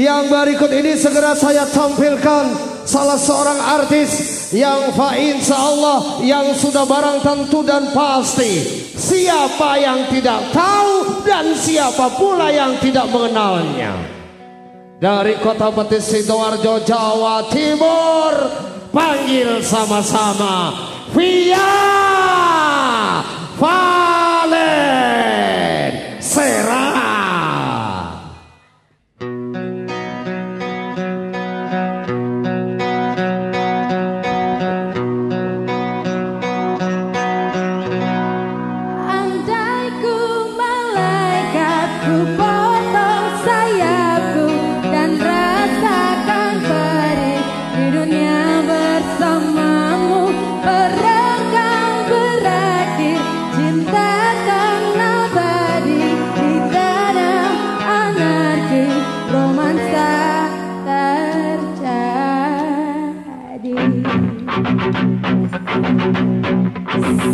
Yang berikut ini segera saya tampilkan salah seorang artis yang fa insya Allah yang sudah barang tentu dan pasti. Siapa yang tidak tahu dan siapa pula yang tidak mengenalnya? Dari kota Betis Sidoarjo Jawa Timur panggil sama-sama. Via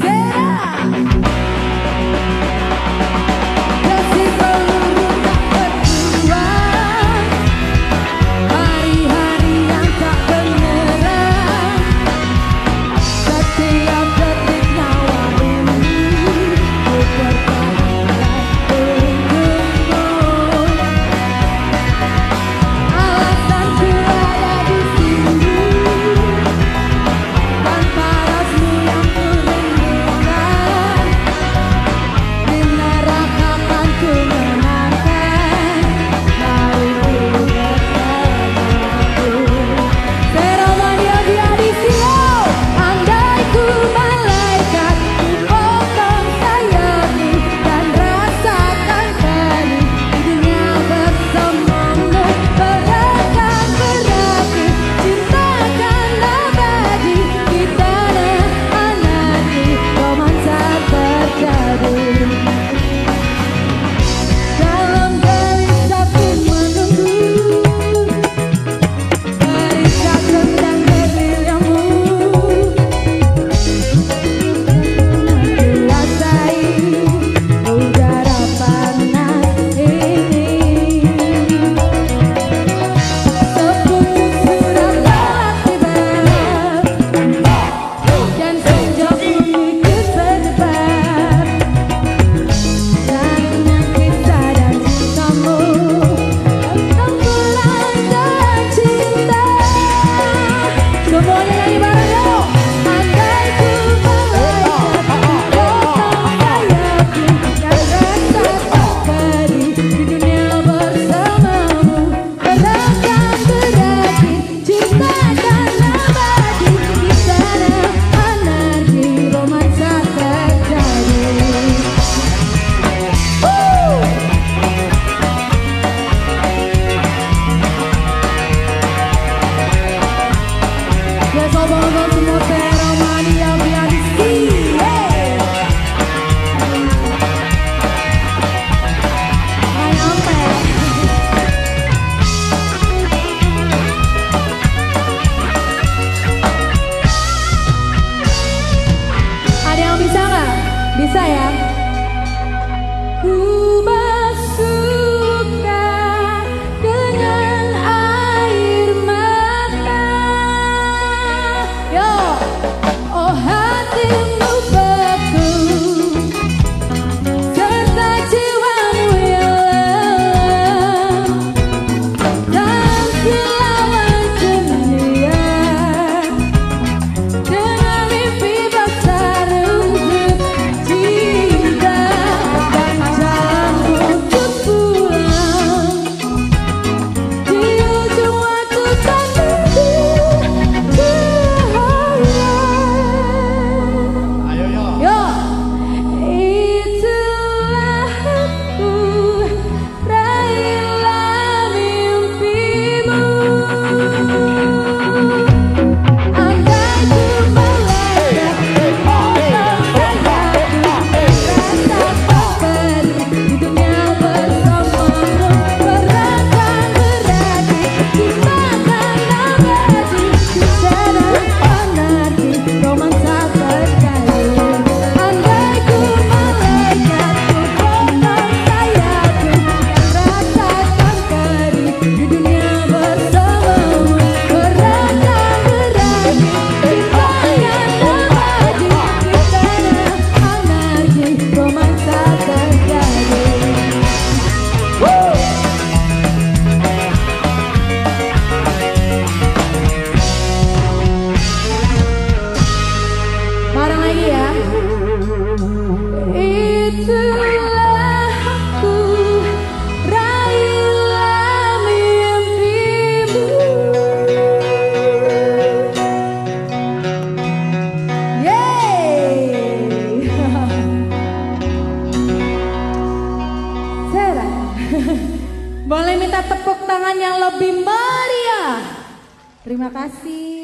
Será? love. Boleh minta tepuk tangan yang lebih meriah. Terima kasih.